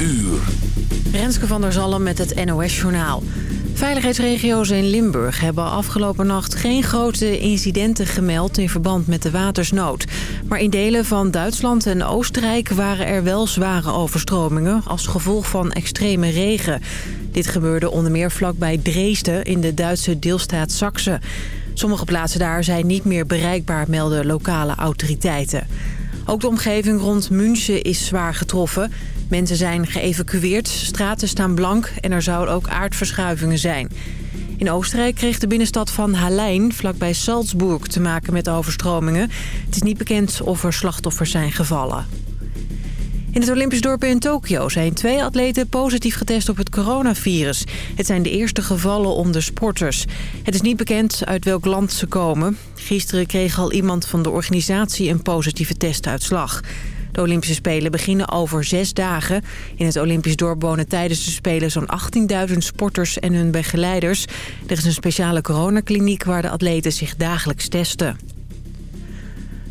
uur. Renske van der Zalm met het NOS-journaal. Veiligheidsregio's in Limburg hebben afgelopen nacht geen grote incidenten gemeld in verband met de watersnood. Maar in delen van Duitsland en Oostenrijk waren er wel zware overstromingen als gevolg van extreme regen. Dit gebeurde onder meer vlakbij Dresden in de Duitse deelstaat Saxe. Sommige plaatsen daar zijn niet meer bereikbaar, melden lokale autoriteiten. Ook de omgeving rond München is zwaar getroffen. Mensen zijn geëvacueerd, straten staan blank en er zouden ook aardverschuivingen zijn. In Oostenrijk kreeg de binnenstad van Hallein, vlakbij Salzburg, te maken met overstromingen. Het is niet bekend of er slachtoffers zijn gevallen. In het Olympisch dorp in Tokio zijn twee atleten positief getest op het coronavirus. Het zijn de eerste gevallen onder sporters. Het is niet bekend uit welk land ze komen. Gisteren kreeg al iemand van de organisatie een positieve testuitslag. De Olympische Spelen beginnen over zes dagen. In het Olympisch dorp wonen tijdens de Spelen zo'n 18.000 sporters en hun begeleiders. Er is een speciale coronakliniek waar de atleten zich dagelijks testen.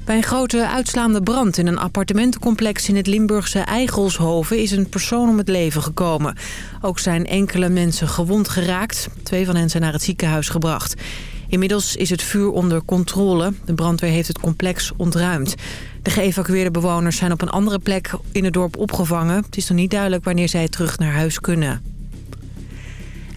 Bij een grote uitslaande brand in een appartementencomplex in het Limburgse Eigelshoven is een persoon om het leven gekomen. Ook zijn enkele mensen gewond geraakt. Twee van hen zijn naar het ziekenhuis gebracht. Inmiddels is het vuur onder controle. De brandweer heeft het complex ontruimd. De geëvacueerde bewoners zijn op een andere plek in het dorp opgevangen. Het is nog niet duidelijk wanneer zij terug naar huis kunnen.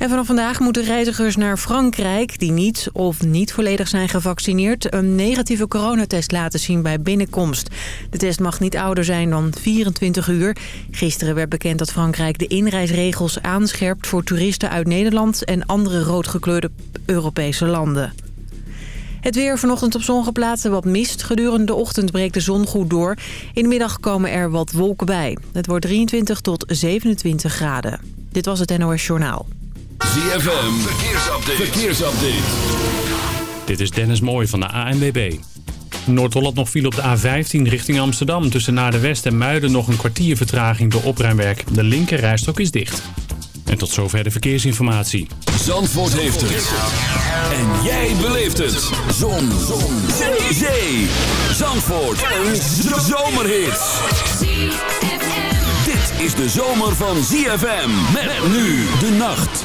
En vanaf vandaag moeten reizigers naar Frankrijk... die niet of niet volledig zijn gevaccineerd... een negatieve coronatest laten zien bij binnenkomst. De test mag niet ouder zijn dan 24 uur. Gisteren werd bekend dat Frankrijk de inreisregels aanscherpt... voor toeristen uit Nederland en andere roodgekleurde Europese landen. Het weer vanochtend op sommige plaatsen wat mist. Gedurende de ochtend breekt de zon goed door. In de middag komen er wat wolken bij. Het wordt 23 tot 27 graden. Dit was het NOS Journaal. ZFM, verkeersupdate. verkeersupdate. Dit is Dennis Mooij van de ANWB. Noord-Holland nog viel op de A15 richting Amsterdam. Tussen Naar de West en Muiden nog een kwartier vertraging door opruimwerk. De linker rijstok is dicht. En tot zover de verkeersinformatie. Zandvoort heeft het. En jij beleeft het. Zon. Zon. Zee. Zee. Zandvoort. Een zomerhit. Dit is de zomer van ZFM. Met nu de nacht.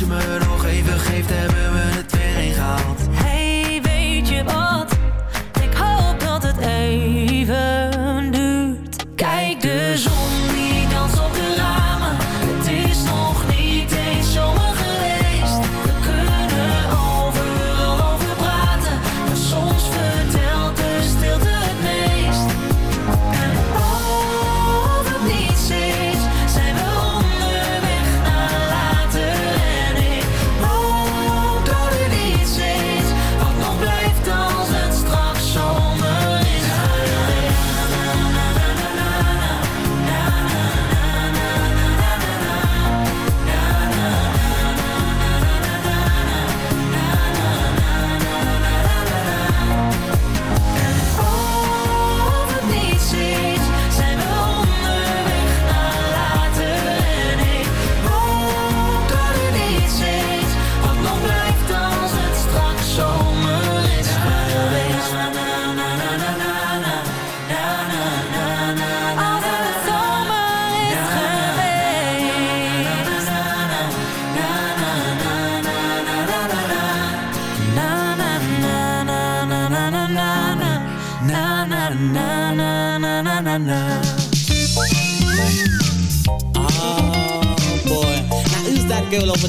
She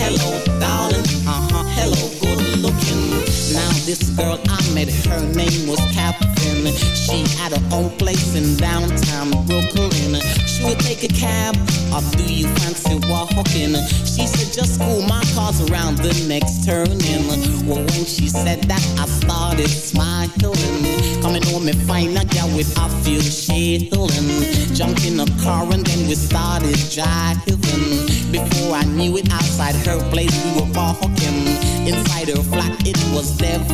Hello, darling. Uh huh. Hello, this girl I met, her name was Catherine. She had her own place in downtown Brooklyn. She would take a cab, or do you fancy walking? She said just cool my car's around the next turning. Well, when she said that, I started smiling. Coming home and find a girl with a few shilling. Jumped in a car and then we started driving. Before I knew it, outside her place we were walking. Inside her flat, it was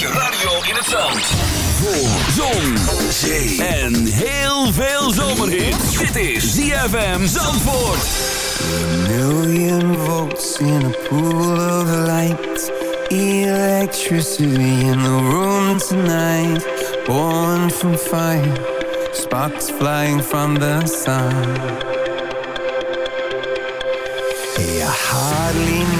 je radio in het zand. Voor zon, zee en heel veel zomerhit. Dit is ZFM Zandvoort. million volts in a pool of light. Electricity in the room tonight. Born from fire, sparks flying from the sun. Hey, I hardly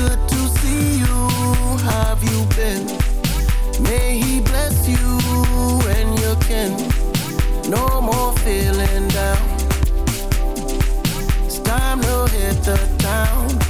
Good to see you, have you been? May he bless you and your kin. No more feeling down. It's time to hit the town, town.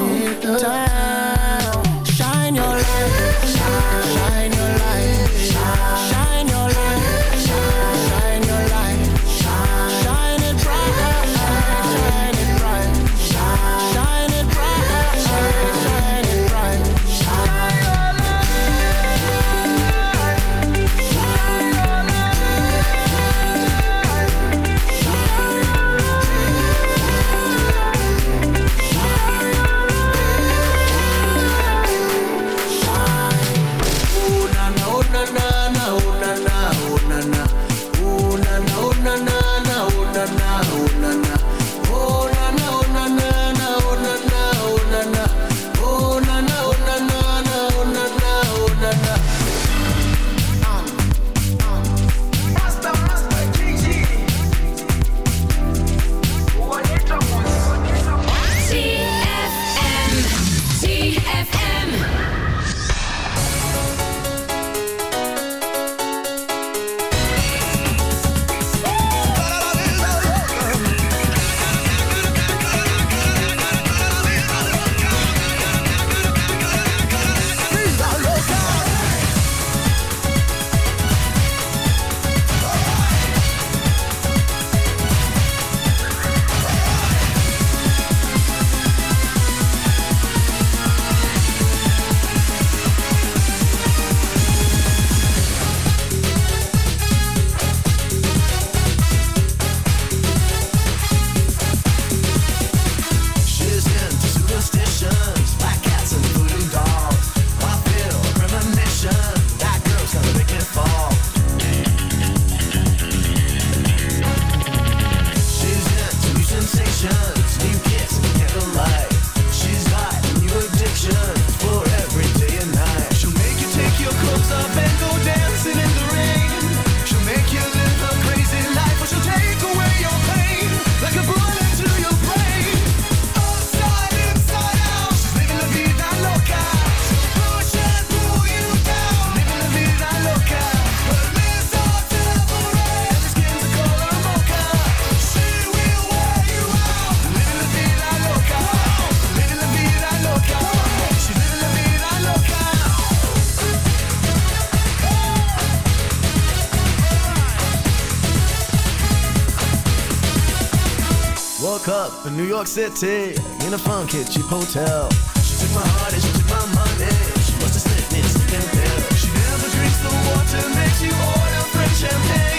York City in a funky cheap hotel. She took my heart and she took my money. She wants to slipped me a sleeping. She never drinks the water, makes you order French champagne.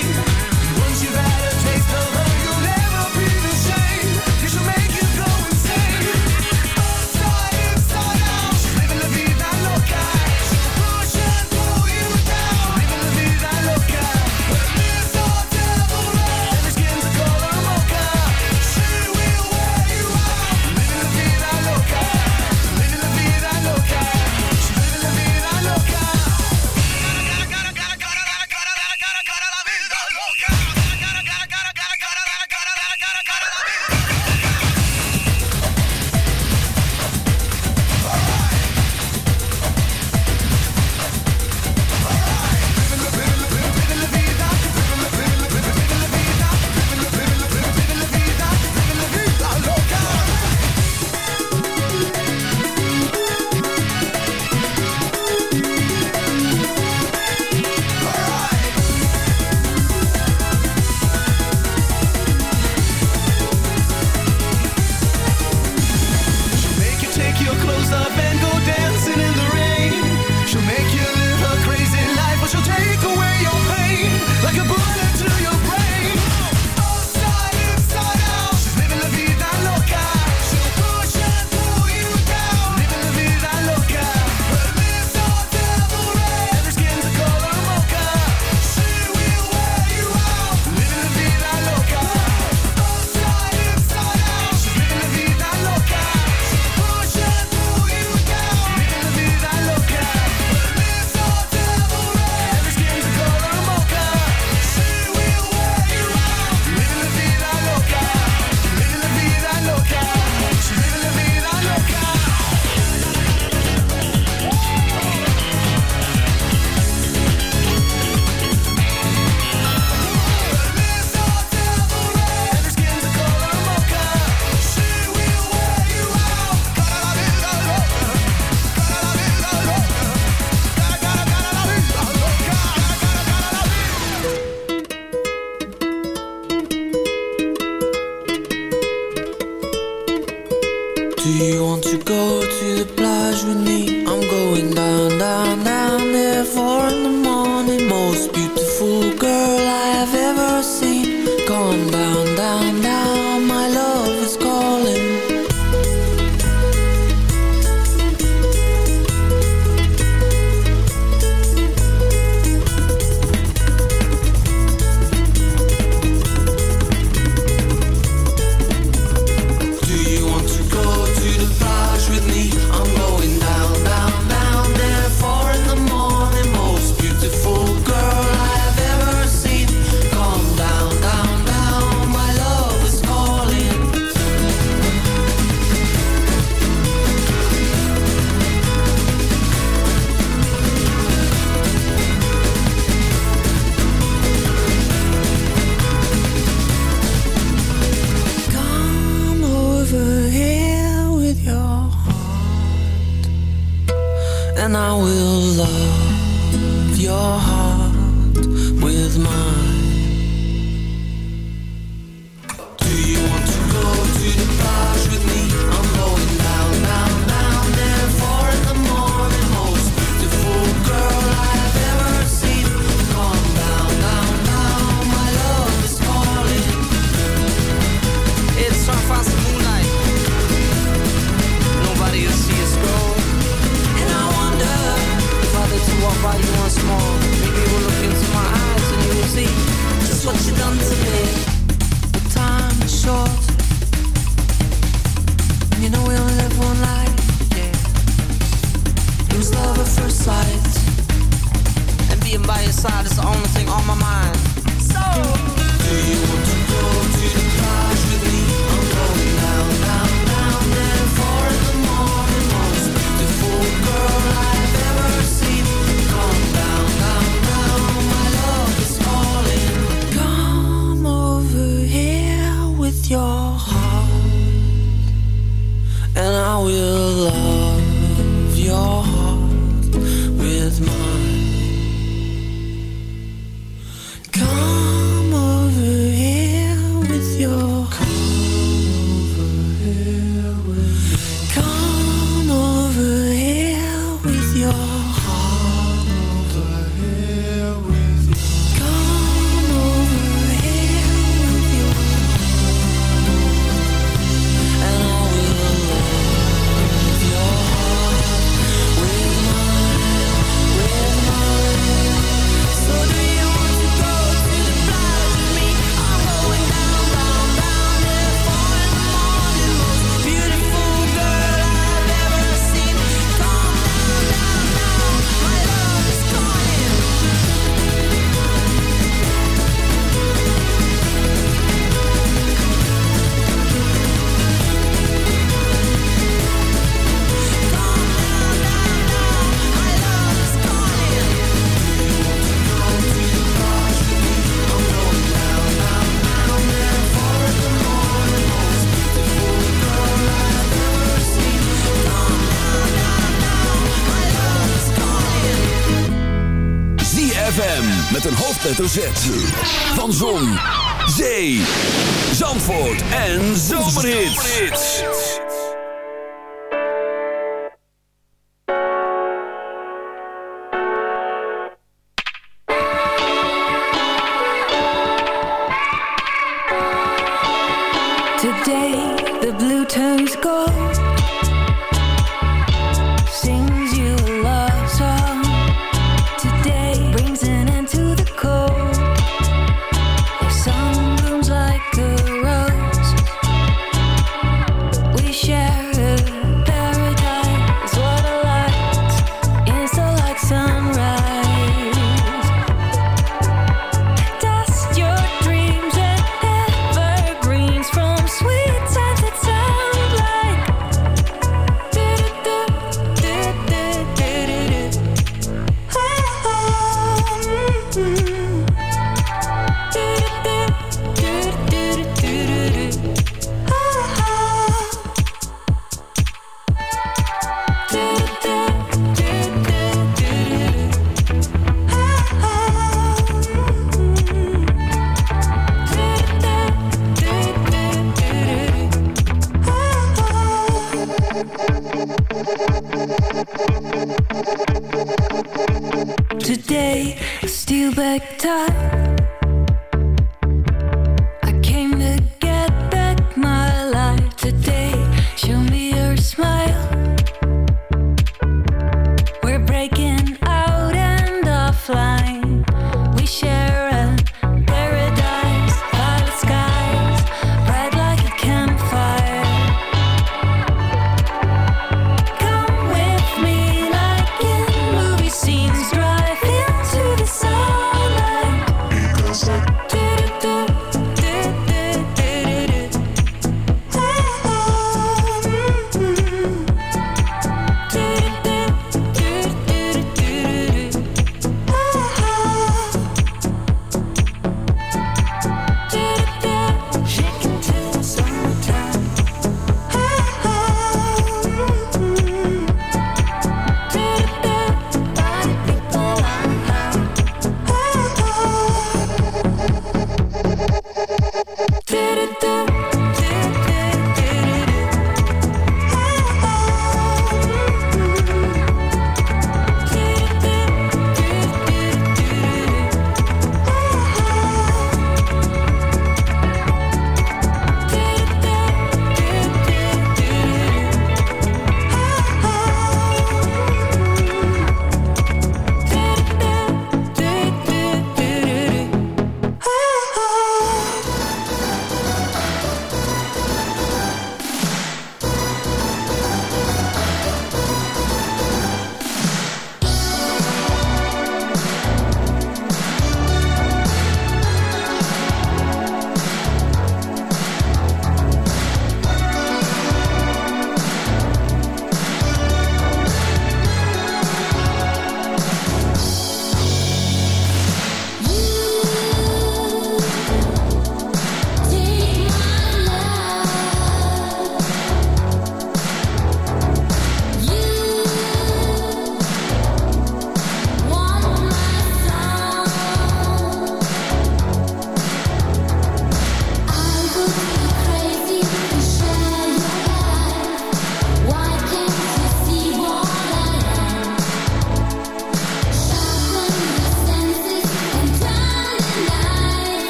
more